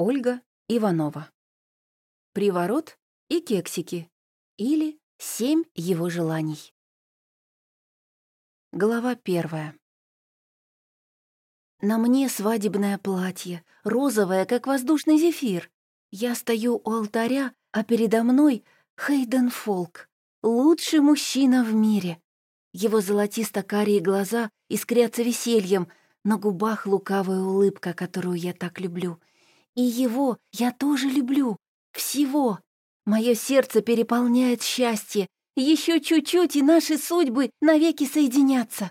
Ольга Иванова. Приворот и кексики. Или семь его желаний. Глава первая. На мне свадебное платье, розовое, как воздушный зефир. Я стою у алтаря, а передо мной Хейден Фолк, лучший мужчина в мире. Его золотисто-карие глаза искрятся весельем, на губах лукавая улыбка, которую я так люблю. И его я тоже люблю. Всего. Мое сердце переполняет счастье. Еще чуть-чуть, и наши судьбы навеки соединятся.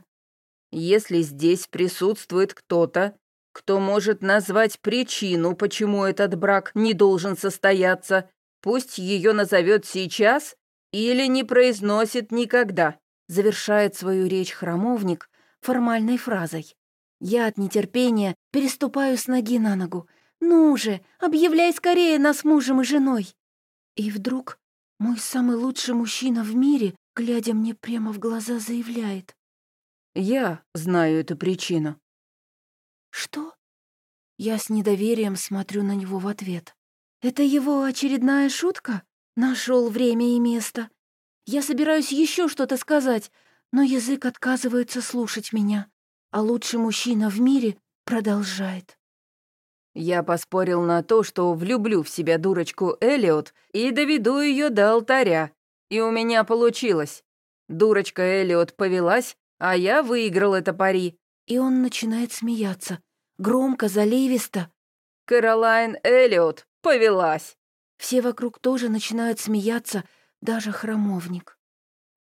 Если здесь присутствует кто-то, кто может назвать причину, почему этот брак не должен состояться, пусть ее назовет сейчас или не произносит никогда, завершает свою речь храмовник формальной фразой. Я от нетерпения переступаю с ноги на ногу. «Ну же, объявляй скорее нас мужем и женой!» И вдруг мой самый лучший мужчина в мире, глядя мне прямо в глаза, заявляет. «Я знаю эту причину». «Что?» Я с недоверием смотрю на него в ответ. «Это его очередная шутка? Нашел время и место. Я собираюсь еще что-то сказать, но язык отказывается слушать меня а лучший мужчина в мире продолжает. Я поспорил на то, что влюблю в себя дурочку Элиот и доведу ее до алтаря. И у меня получилось. Дурочка Элиот повелась, а я выиграл это пари. И он начинает смеяться. Громко, заливисто. Каролайн Элиот повелась. Все вокруг тоже начинают смеяться, даже храмовник.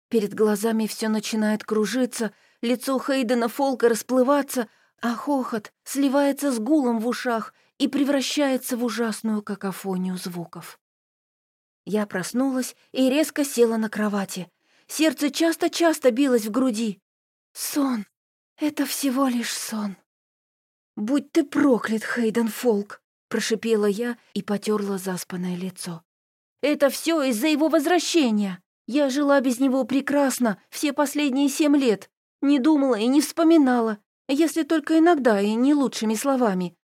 Перед глазами все начинает кружиться, лицо Хейдена Фолка расплываться, а хохот сливается с гулом в ушах и превращается в ужасную какофонию звуков. Я проснулась и резко села на кровати. Сердце часто-часто билось в груди. Сон. Это всего лишь сон. «Будь ты проклят, Хейден Фолк!» — прошипела я и потерла заспанное лицо. «Это все из-за его возвращения. Я жила без него прекрасно все последние семь лет, не думала и не вспоминала, если только иногда и не лучшими словами.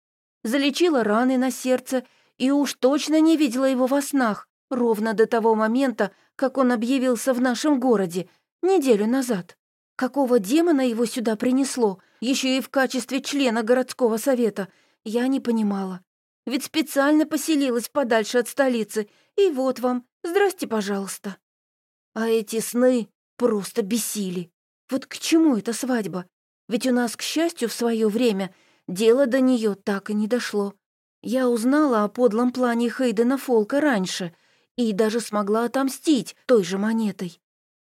Залечила раны на сердце и уж точно не видела его во снах, ровно до того момента, как он объявился в нашем городе, неделю назад. Какого демона его сюда принесло, еще и в качестве члена городского совета, я не понимала. Ведь специально поселилась подальше от столицы, и вот вам, здрасте, пожалуйста. А эти сны просто бесили. Вот к чему эта свадьба? Ведь у нас, к счастью, в свое время дело до нее так и не дошло. Я узнала о подлом плане Хейдена Фолка раньше и даже смогла отомстить той же монетой.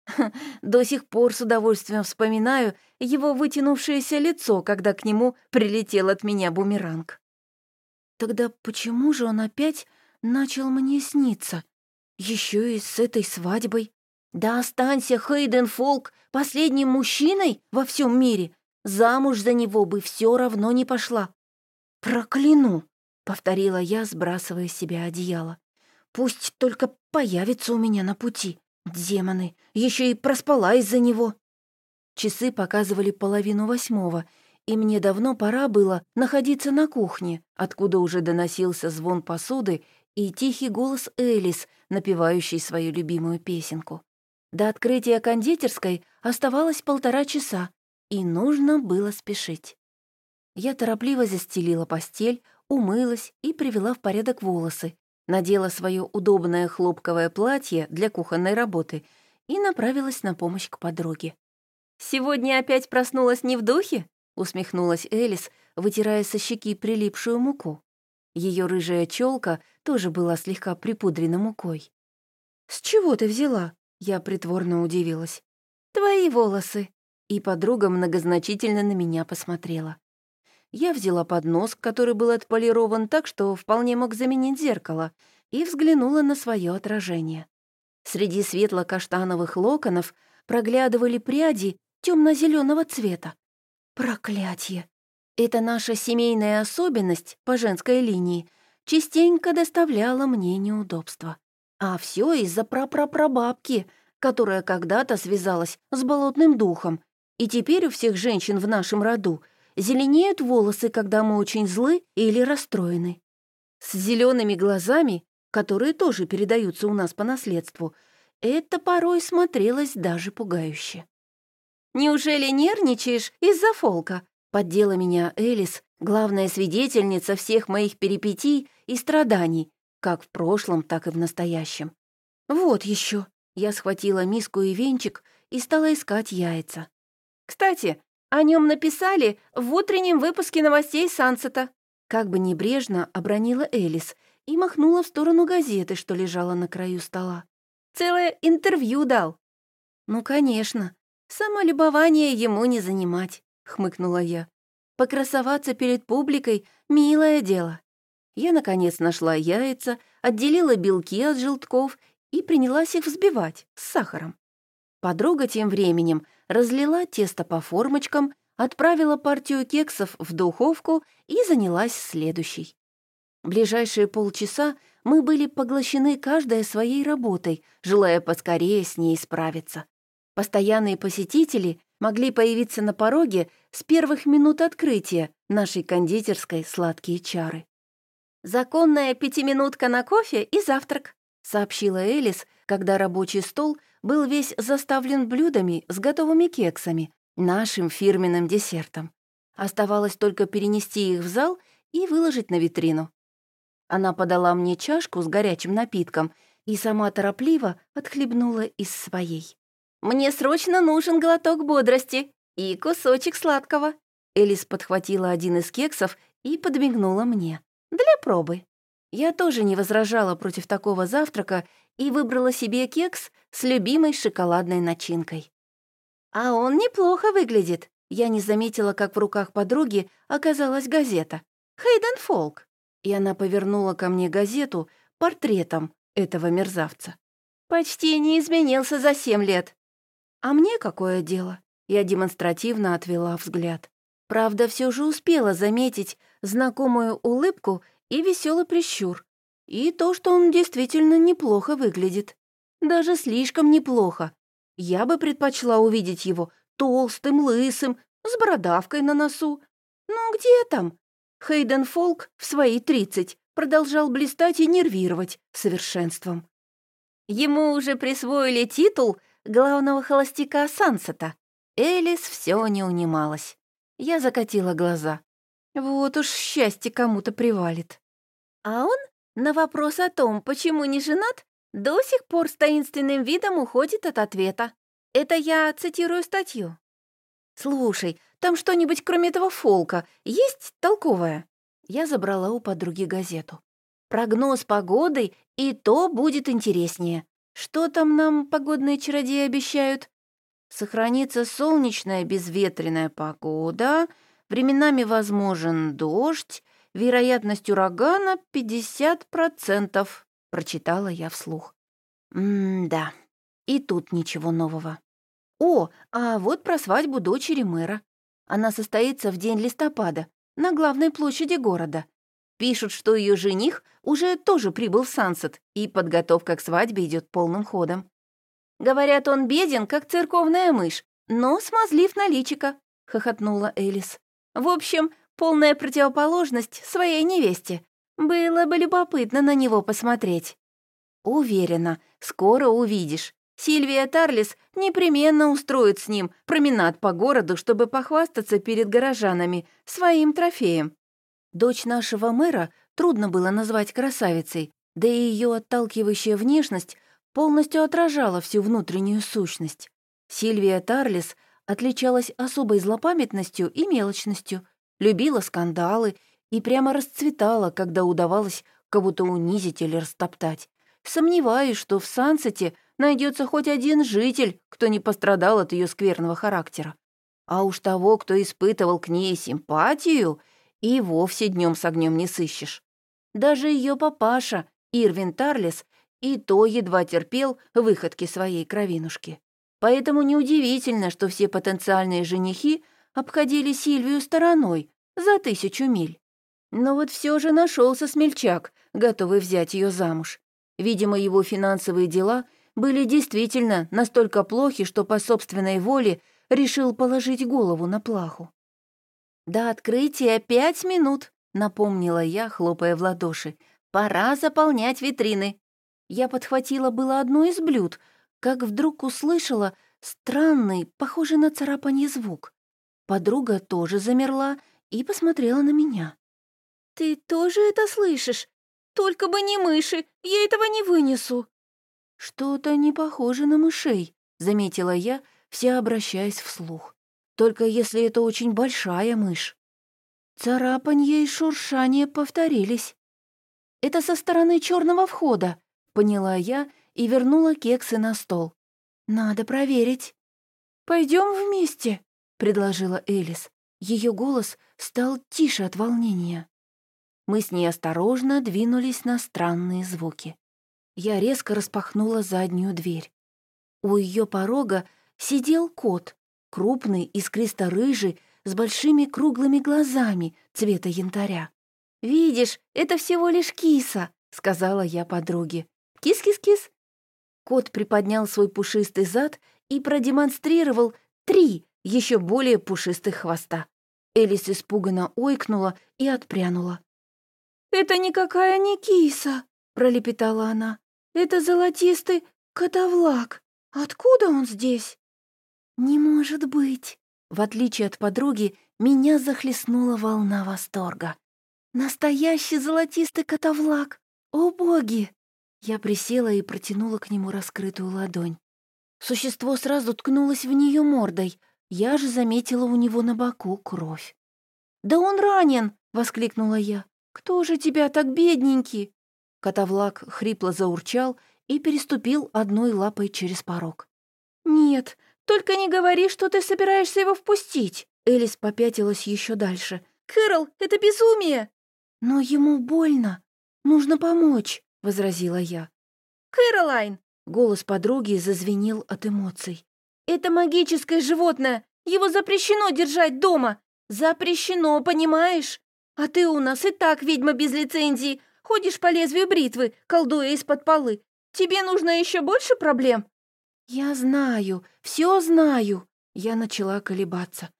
До сих пор с удовольствием вспоминаю его вытянувшееся лицо, когда к нему прилетел от меня бумеранг. Тогда почему же он опять начал мне сниться? Еще и с этой свадьбой. Да останься Хейден Фолк последним мужчиной во всем мире, замуж за него бы все равно не пошла. «Прокляну!» — повторила я, сбрасывая с себя одеяло. «Пусть только появится у меня на пути. Демоны, еще и проспала из-за него». Часы показывали половину восьмого, и мне давно пора было находиться на кухне, откуда уже доносился звон посуды и тихий голос Элис, напевающий свою любимую песенку. До открытия кондитерской оставалось полтора часа, и нужно было спешить. Я торопливо застелила постель, умылась и привела в порядок волосы, надела свое удобное хлопковое платье для кухонной работы и направилась на помощь к подруге. «Сегодня опять проснулась не в духе?» — усмехнулась Элис, вытирая со щеки прилипшую муку. Ее рыжая челка тоже была слегка припудрена мукой. «С чего ты взяла?» Я притворно удивилась. «Твои волосы!» И подруга многозначительно на меня посмотрела. Я взяла поднос, который был отполирован так, что вполне мог заменить зеркало, и взглянула на свое отражение. Среди светло-каштановых локонов проглядывали пряди темно зеленого цвета. Проклятье! Это наша семейная особенность по женской линии частенько доставляла мне неудобства. А все из-за прапрапрабабки, которая когда-то связалась с болотным духом. И теперь у всех женщин в нашем роду зеленеют волосы, когда мы очень злы или расстроены. с зелеными глазами, которые тоже передаются у нас по наследству, это порой смотрелось даже пугающе. «Неужели нервничаешь из-за фолка?» — поддела меня Элис, главная свидетельница всех моих перипетий и страданий, как в прошлом, так и в настоящем. «Вот еще. Я схватила миску и венчик и стала искать яйца. «Кстати, о нем написали в утреннем выпуске новостей Сансета». Как бы небрежно обронила Элис и махнула в сторону газеты, что лежала на краю стола. «Целое интервью дал». «Ну, конечно. Самолюбование ему не занимать», — хмыкнула я. «Покрасоваться перед публикой — милое дело». Я, наконец, нашла яйца, отделила белки от желтков и принялась их взбивать с сахаром. Подруга тем временем разлила тесто по формочкам, отправила партию кексов в духовку и занялась следующей. Ближайшие полчаса мы были поглощены каждая своей работой, желая поскорее с ней справиться. Постоянные посетители могли появиться на пороге с первых минут открытия нашей кондитерской «Сладкие чары». «Законная пятиминутка на кофе и завтрак», — сообщила Элис, когда рабочий стол был весь заставлен блюдами с готовыми кексами, нашим фирменным десертом. Оставалось только перенести их в зал и выложить на витрину. Она подала мне чашку с горячим напитком и сама торопливо отхлебнула из своей. «Мне срочно нужен глоток бодрости и кусочек сладкого». Элис подхватила один из кексов и подмигнула мне. «Для пробы». Я тоже не возражала против такого завтрака и выбрала себе кекс с любимой шоколадной начинкой. А он неплохо выглядит. Я не заметила, как в руках подруги оказалась газета. «Хейден Фолк». И она повернула ко мне газету портретом этого мерзавца. Почти не изменился за семь лет. А мне какое дело? Я демонстративно отвела взгляд. Правда, все же успела заметить знакомую улыбку и веселый прищур, и то, что он действительно неплохо выглядит. Даже слишком неплохо. Я бы предпочла увидеть его толстым, лысым, с бородавкой на носу. Ну где там? Хейден Фолк в свои тридцать продолжал блистать и нервировать совершенством. Ему уже присвоили титул главного холостяка Сансета. Элис все не унималась. Я закатила глаза. Вот уж счастье кому-то привалит. А он на вопрос о том, почему не женат, до сих пор с таинственным видом уходит от ответа. Это я цитирую статью. «Слушай, там что-нибудь кроме этого фолка есть толковое?» Я забрала у подруги газету. «Прогноз погоды, и то будет интереснее. Что там нам погодные чародеи обещают?» Сохранится солнечная безветренная погода, временами возможен дождь, вероятность урагана 50%, прочитала я вслух. М-да, и тут ничего нового. О, а вот про свадьбу дочери мэра. Она состоится в день листопада на главной площади города. Пишут, что ее жених уже тоже прибыл в Сансет, и подготовка к свадьбе идет полным ходом. Говорят, он беден, как церковная мышь, но смазлив на личико, хохотнула Элис. В общем, полная противоположность своей невесте. Было бы любопытно на него посмотреть. Уверена, скоро увидишь. Сильвия Тарлис непременно устроит с ним променад по городу, чтобы похвастаться перед горожанами своим трофеем. Дочь нашего мэра трудно было назвать красавицей, да и ее отталкивающая внешность полностью отражала всю внутреннюю сущность. Сильвия Тарлис отличалась особой злопамятностью и мелочностью, любила скандалы и прямо расцветала, когда удавалось кого-то унизить или растоптать. Сомневаюсь, что в Сансете найдется хоть один житель, кто не пострадал от ее скверного характера. А уж того, кто испытывал к ней симпатию, и вовсе днем с огнем не сыщешь. Даже ее папаша, Ирвин Тарлес, и то едва терпел выходки своей кровинушки. Поэтому неудивительно, что все потенциальные женихи обходили Сильвию стороной за тысячу миль. Но вот все же нашелся смельчак, готовый взять ее замуж. Видимо, его финансовые дела были действительно настолько плохи, что по собственной воле решил положить голову на плаху. «До открытия пять минут», — напомнила я, хлопая в ладоши. «Пора заполнять витрины». Я подхватила было одно из блюд, как вдруг услышала странный, похожий на царапанье звук. Подруга тоже замерла и посмотрела на меня. «Ты тоже это слышишь? Только бы не мыши, я этого не вынесу». «Что-то не похоже на мышей», — заметила я, вся обращаясь вслух. «Только если это очень большая мышь». Царапанье и шуршание повторились. «Это со стороны черного входа», — поняла я и вернула кексы на стол. «Надо проверить». Пойдем вместе», — предложила Элис. Ее голос стал тише от волнения. Мы с ней осторожно двинулись на странные звуки. Я резко распахнула заднюю дверь. У ее порога сидел кот, крупный, искристо-рыжий, с большими круглыми глазами цвета янтаря. «Видишь, это всего лишь киса», — сказала я подруге. «Кис-кис-кис». Кот приподнял свой пушистый зад и продемонстрировал три еще более пушистых хвоста. Элис испуганно ойкнула и отпрянула. «Это никакая не киса», — пролепетала она. «Это золотистый котовлак. Откуда он здесь?» «Не может быть!» В отличие от подруги, меня захлестнула волна восторга. «Настоящий золотистый котовлак! О боги!» Я присела и протянула к нему раскрытую ладонь. Существо сразу ткнулось в нее мордой. Я же заметила у него на боку кровь. «Да он ранен!» — воскликнула я. «Кто же тебя так бедненький?» Котовлак хрипло заурчал и переступил одной лапой через порог. «Нет, только не говори, что ты собираешься его впустить!» Элис попятилась еще дальше. «Кэрол, это безумие!» «Но ему больно. Нужно помочь», — возразила я. «Кэролайн!» — голос подруги зазвенел от эмоций. «Это магическое животное! Его запрещено держать дома! Запрещено, понимаешь? А ты у нас и так ведьма без лицензии, ходишь по лезвию бритвы, колдуя из-под полы. Тебе нужно еще больше проблем?» «Я знаю, все знаю», — я начала колебаться.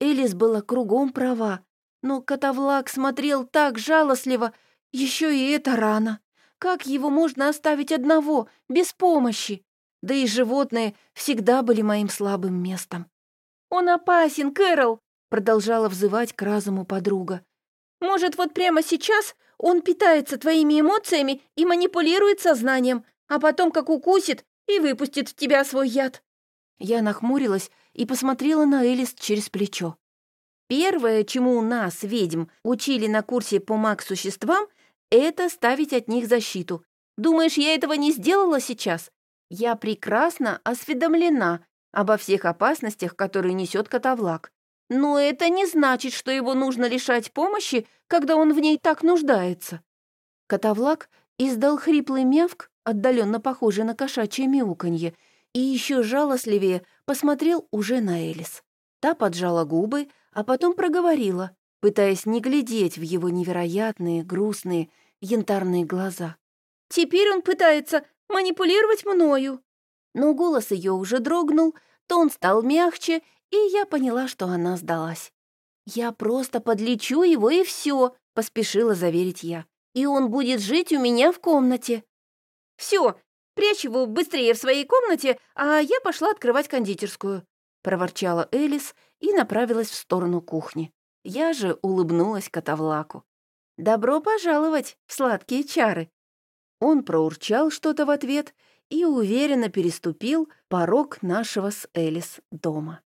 Элис была кругом права, но Котовлак смотрел так жалостливо, еще и это рано. Как его можно оставить одного, без помощи? Да и животные всегда были моим слабым местом. «Он опасен, Кэрол!» — продолжала взывать к разуму подруга. «Может, вот прямо сейчас он питается твоими эмоциями и манипулирует сознанием, а потом, как укусит, и выпустит в тебя свой яд». Я нахмурилась и посмотрела на Элис через плечо. Первое, чему у нас, ведьм, учили на курсе по маг-существам, это ставить от них защиту. Думаешь, я этого не сделала сейчас? Я прекрасно осведомлена обо всех опасностях, которые несет котовлак. Но это не значит, что его нужно лишать помощи, когда он в ней так нуждается. Котовлак издал хриплый мявк, отдаленно похожий на кошачье мяуканье, и еще жалостливее посмотрел уже на Элис. Та поджала губы, а потом проговорила, пытаясь не глядеть в его невероятные, грустные, янтарные глаза. «Теперь он пытается манипулировать мною». Но голос ее уже дрогнул, тон стал мягче, и я поняла, что она сдалась. «Я просто подлечу его, и все, поспешила заверить я. «И он будет жить у меня в комнате». Все, прячь его быстрее в своей комнате, а я пошла открывать кондитерскую», — проворчала Элис и направилась в сторону кухни. Я же улыбнулась Котовлаку. «Добро пожаловать в сладкие чары!» Он проурчал что-то в ответ и уверенно переступил порог нашего с Элис дома.